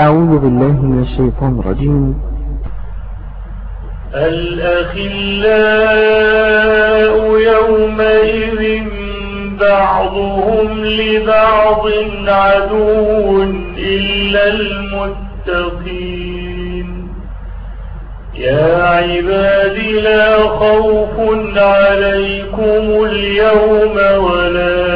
أعوذ بالله من الشيطان الرجيم. الأخلاء يومئذ بعضهم لبعض عدو إلا المتقين. يا عباد لا خوف عليكم اليوم ولا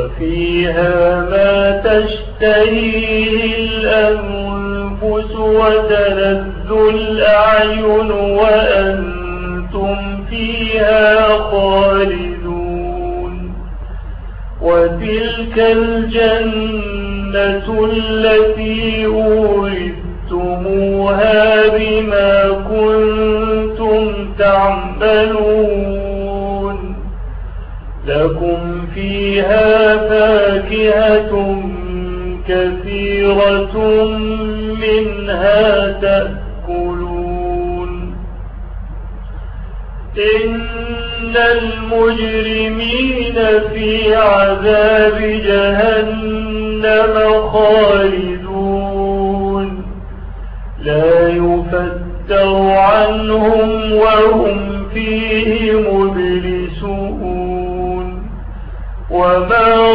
وفيها ما تشتهيه الأنفس وتلذ الأعين وأنتم فيها خالدون. وتلك الجنة التي أورثتموها بما كنتم تعملون. لكم فيها فاكهة كثيرة منها تأكلون إن المجرمين في عذاب جهنم خالدون لا يفتر عنهم وهم فيه مبلسون وما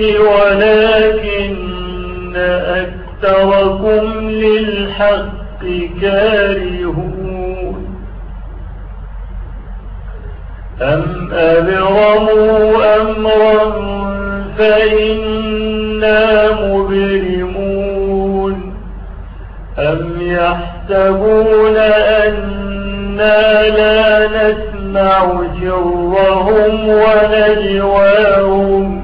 ولكن أكثركم للحق كارهون. أم أبرموا أمرا فإنا مبرمون. أم يحسبون أنا لا نسمع سرهم ونجواهم.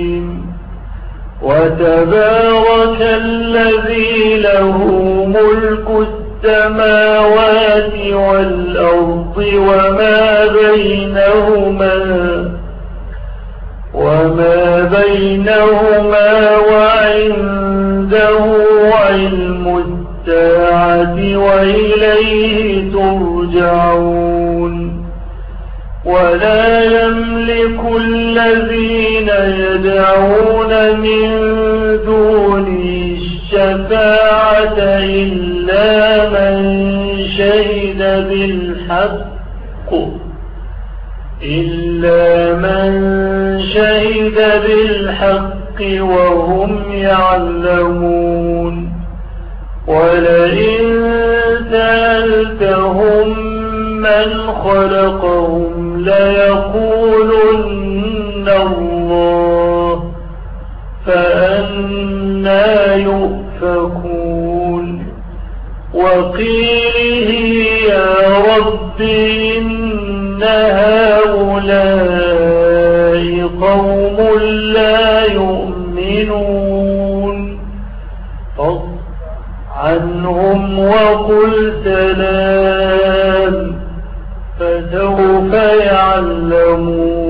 وتبارك الذي له ملك السماوات والأرض وما بينهما وما بينهما وعنده علم الساعة وإليه ترجعون. ولا يملك الذين يدعون من دونه الشفاعة إلا من شهد بالحق إلا من شهد بالحق وهم يعلمون. ولئن سألتهم من خلقهم ليقول إن هؤلاء قوم لا يؤمنون فاض عنهم وقل سلام فسوف يعلمون